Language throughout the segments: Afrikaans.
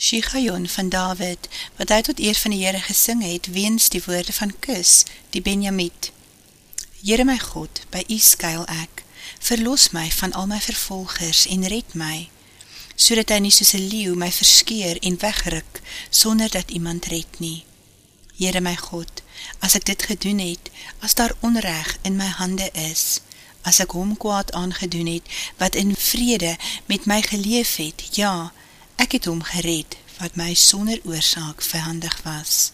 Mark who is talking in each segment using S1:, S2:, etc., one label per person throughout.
S1: Shigayon van David, wat hy tot eer van die Heere gesing het, weens die woorde van Kus, die Benjamiet. Heere my God, by u skuil ek, verlos my van al my vervolgers en red my, so dat hy nie soos een leeuw my verskeer en wegruk, sonder dat iemand red nie. Heere my God, as ek dit gedoen het, as daar onreg in my hande is, as ek hom kwaad aangedoen het, wat in vrede met my geleef het, ja, ek het hom gered, wat my sonder oorzaak vijandig was.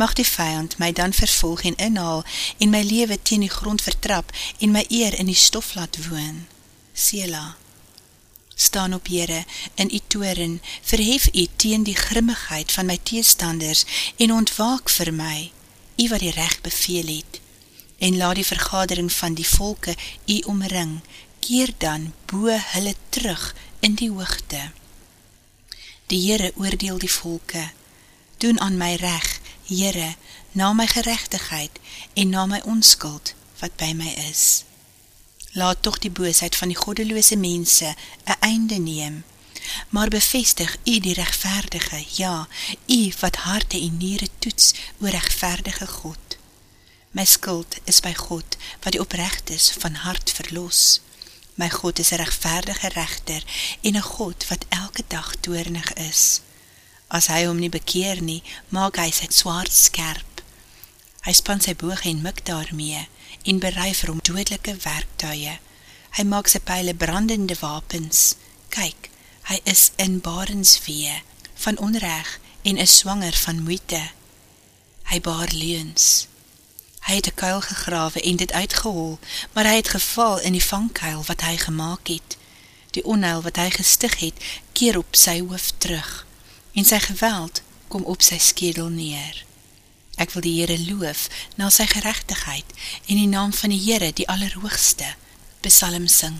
S1: Mag die vijand my dan vervolg en inhaal, en my lewe teen die grond vertrap, en my eer in die stof laat woon. Sela, staan op Heere, in die toren, verhef u teen die grimmigheid van my teestanders, en ontwaak vir my, u wat die recht beveel het, en laat die vergadering van die volke u omring, keer dan boe hulle terug in die hoogte. Die Heere oordeel die volke. Doen aan my reg, Heere, na my gerechtigheid en na my onskuld wat by my is. Laat toch die boosheid van die goddeloose mense een einde neem, maar bevestig u die rechtvaardige, ja, u wat harte en niere toets oor rechtvaardige God. My skuld is by God, wat die oprecht is van hart verlos. My God is een rechtvaardige rechter en een God wat elke dag toornig is. As hy hom nie bekeer nie, maak hy sy zwaard skerp. Hy span sy boog en mik daarmee en berei vir hom doodlike werktuie. Hy maak sy pijle brandende wapens. Kyk, hy is in barensvee van onreg en is swanger van moeite. Hy baar leens. Hy het een kuil gegrawe en dit uitgehol, maar hy het geval in die vangkuil wat hy gemaakt het. Die onheil wat hy gestig het, keer op sy hoofd terug, en sy geweld kom op sy skedel neer. Ek wil die Heere loof na sy gerechtigheid en die naam van die Heere die allerhoogste besalm sing.